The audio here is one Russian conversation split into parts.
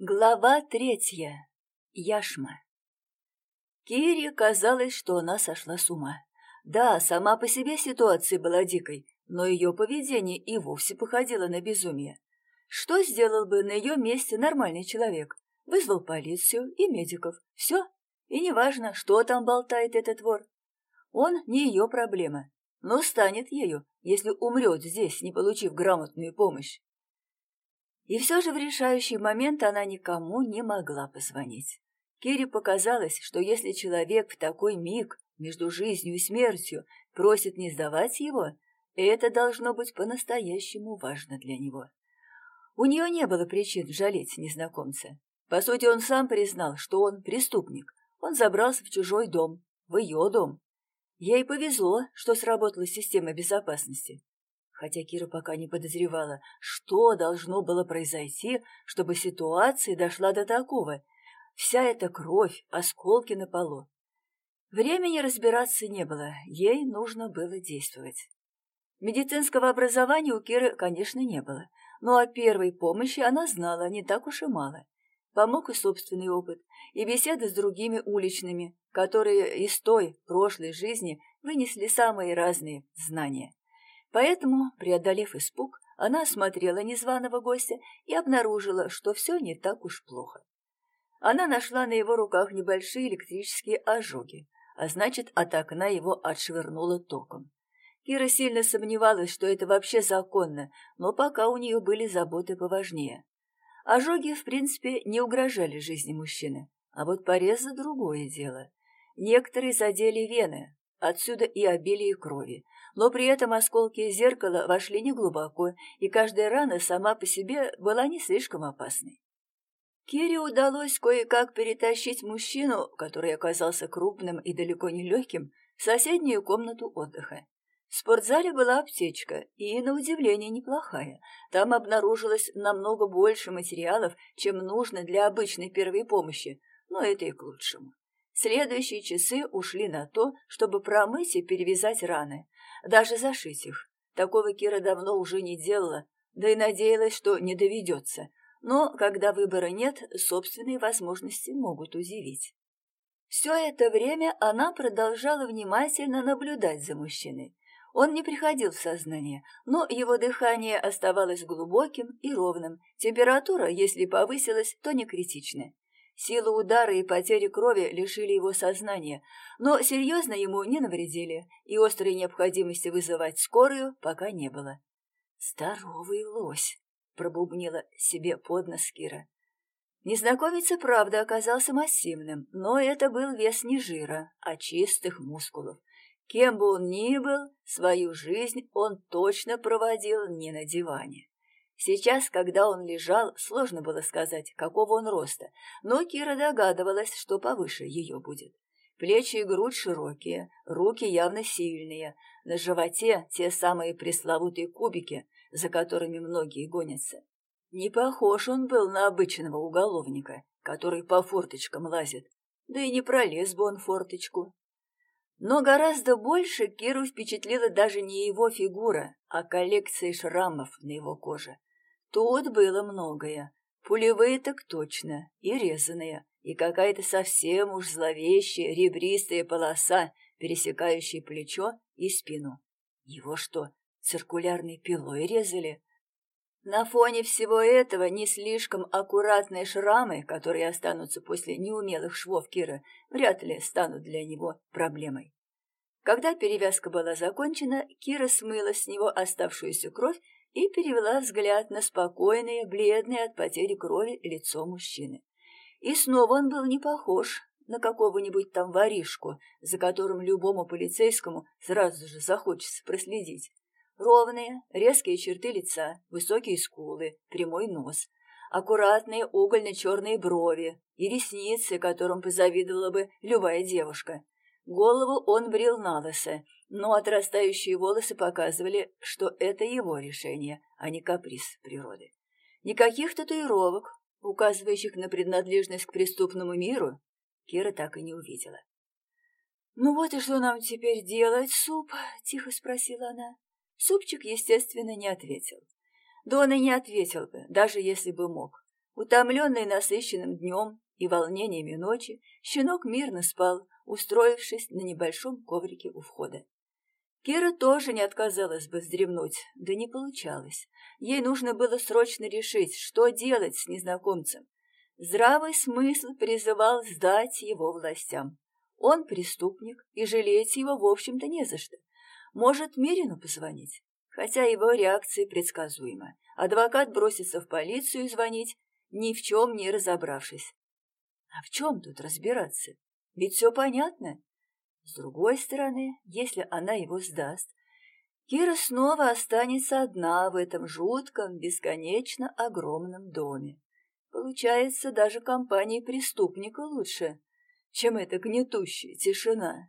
Глава третья. Яшма. Кире казалось, что она сошла с ума. Да, сама по себе ситуация была дикой, но ее поведение и вовсе походило на безумие. Что сделал бы на ее месте нормальный человек? Вызвал полицию и медиков. Все. И неважно, что там болтает этот вор. Он не ее проблема, но станет ею, если умрет здесь, не получив грамотную помощь. И все же в решающий момент она никому не могла позвонить. Кире показалось, что если человек в такой миг между жизнью и смертью просит не сдавать его, это должно быть по-настоящему важно для него. У нее не было причин жалеть незнакомца. По сути, он сам признал, что он преступник. Он забрался в чужой дом, в ее дом. Ей повезло, что сработала система безопасности хотя Кира пока не подозревала, что должно было произойти, чтобы ситуация дошла до такого. Вся эта кровь, осколки на полу. Времени разбираться не было, ей нужно было действовать. Медицинского образования у Киры, конечно, не было, но о первой помощи она знала не так уж и мало. Помог и собственный опыт, и беседы с другими уличными, которые из той прошлой жизни вынесли самые разные знания. Поэтому, преодолев испуг, она осмотрела незваного гостя и обнаружила, что все не так уж плохо. Она нашла на его руках небольшие электрические ожоги, а значит, от окна его отшвырнуло током. Кира сильно сомневалась, что это вообще законно, но пока у нее были заботы поважнее. Ожоги, в принципе, не угрожали жизни мужчины, а вот порезы — другое дело. Некоторые задели вены, отсюда и обилие крови, но при этом осколки зеркала вошли неглубоко, и каждая рана сама по себе была не слишком опасной. Кире удалось кое-как перетащить мужчину, который оказался крупным и далеко не легким, в соседнюю комнату отдыха. В спортзале была аптечка, и, на удивление, неплохая. Там обнаружилось намного больше материалов, чем нужно для обычной первой помощи, но это и к лучшему. Следующие часы ушли на то, чтобы промыть и перевязать раны, даже зашить их. Такого Кира давно уже не делала, да и надеялась, что не доведется. Но, когда выбора нет, собственные возможности могут удивить. Все это время она продолжала внимательно наблюдать за мужчиной. Он не приходил в сознание, но его дыхание оставалось глубоким и ровным, температура, если повысилась, то не критичная. Сила удара и потери крови лишили его сознания, но серьезно ему не навредили, и острой необходимости вызывать скорую пока не было. «Здоровый лось!» — пробубнила себе под нос Кира. Незнакомец и правда оказался массивным, но это был вес не жира, а чистых мускулов. Кем бы он ни был, свою жизнь он точно проводил не на диване. Сейчас, когда он лежал, сложно было сказать, какого он роста, но Кира догадывалась, что повыше ее будет. Плечи и грудь широкие, руки явно сильные, на животе те самые пресловутые кубики, за которыми многие гонятся. Не похож он был на обычного уголовника, который по форточкам лазит, да и не пролез бы он форточку. Но гораздо больше Киру впечатлила даже не его фигура, а коллекция шрамов на его коже. Тут было многое. Пулевые так точно, и резаные, и какая-то совсем уж зловещая ребристая полоса, пересекающая плечо и спину. Его что, циркулярной пилой резали? На фоне всего этого не слишком аккуратные шрамы, которые останутся после неумелых швов Кира, вряд ли станут для него проблемой. Когда перевязка была закончена, Кира смыла с него оставшуюся кровь и перевела взгляд на спокойное, бледное от потери крови лицо мужчины. И снова он был не похож на какого-нибудь там воришку, за которым любому полицейскому сразу же захочется проследить. Ровные, резкие черты лица, высокие скулы, прямой нос, аккуратные угольно-черные брови и ресницы, которым позавидовала бы любая девушка. Голову он брил на лысо, но отрастающие волосы показывали, что это его решение, а не каприз природы. Никаких татуировок, указывающих на принадлежность к преступному миру, Кира так и не увидела. «Ну вот и что нам теперь делать, суп?» — тихо спросила она. Супчик, естественно, не ответил. Да он и не ответил бы, даже если бы мог. Утомленный насыщенным днем и волнениями ночи, щенок мирно спал, устроившись на небольшом коврике у входа. Кира тоже не отказалась бы вздремнуть, да не получалось. Ей нужно было срочно решить, что делать с незнакомцем. Здравый смысл призывал сдать его властям. Он преступник, и жалеть его, в общем-то, не за что. Может, Мирину позвонить? Хотя его реакция предсказуема. Адвокат бросится в полицию звонить, ни в чем не разобравшись. А в чем тут разбираться? Ведь все понятно. С другой стороны, если она его сдаст, Кира снова останется одна в этом жутком, бесконечно огромном доме. Получается, даже компании преступника лучше, чем эта гнетущая тишина.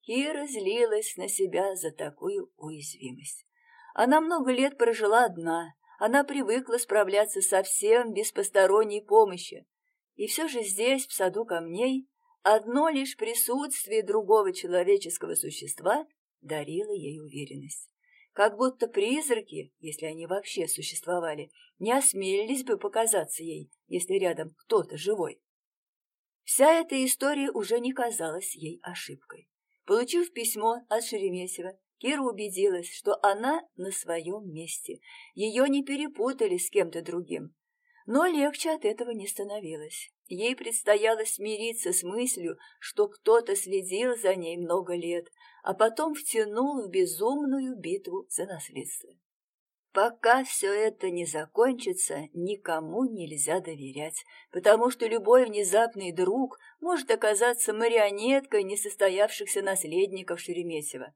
Кира злилась на себя за такую уязвимость. Она много лет прожила одна, она привыкла справляться совсем без посторонней помощи. И все же здесь, в саду камней, одно лишь присутствие другого человеческого существа дарило ей уверенность. Как будто призраки, если они вообще существовали, не осмелились бы показаться ей, если рядом кто-то живой. Вся эта история уже не казалась ей ошибкой. Получив письмо от Шереметьева, Кира убедилась, что она на своем месте. Ее не перепутали с кем-то другим. Но легче от этого не становилось. Ей предстояло смириться с мыслью, что кто-то следил за ней много лет, а потом втянул в безумную битву за наследство. Пока все это не закончится, никому нельзя доверять, потому что любой внезапный друг может оказаться марионеткой несостоявшихся наследников Шереметьева.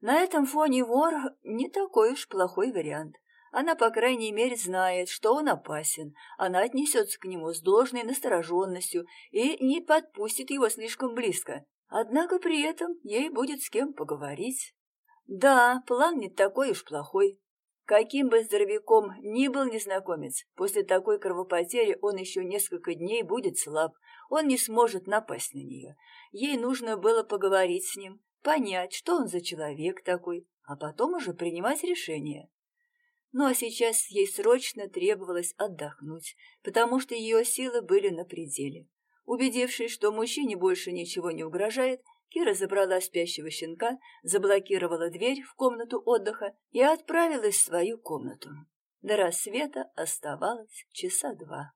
На этом фоне вор не такой уж плохой вариант. Она, по крайней мере, знает, что он опасен. Она отнесется к нему с должной настороженностью и не подпустит его слишком близко. Однако при этом ей будет с кем поговорить. Да, план не такой уж плохой. Каким бы здоровяком ни был незнакомец, после такой кровопотери он еще несколько дней будет слаб, он не сможет напасть на нее. Ей нужно было поговорить с ним, понять, что он за человек такой, а потом уже принимать решение. Ну а сейчас ей срочно требовалось отдохнуть, потому что ее силы были на пределе. Убедившись, что мужчине больше ничего не угрожает, Кира забрала спящего щенка, заблокировала дверь в комнату отдыха и отправилась в свою комнату. До рассвета оставалось часа два.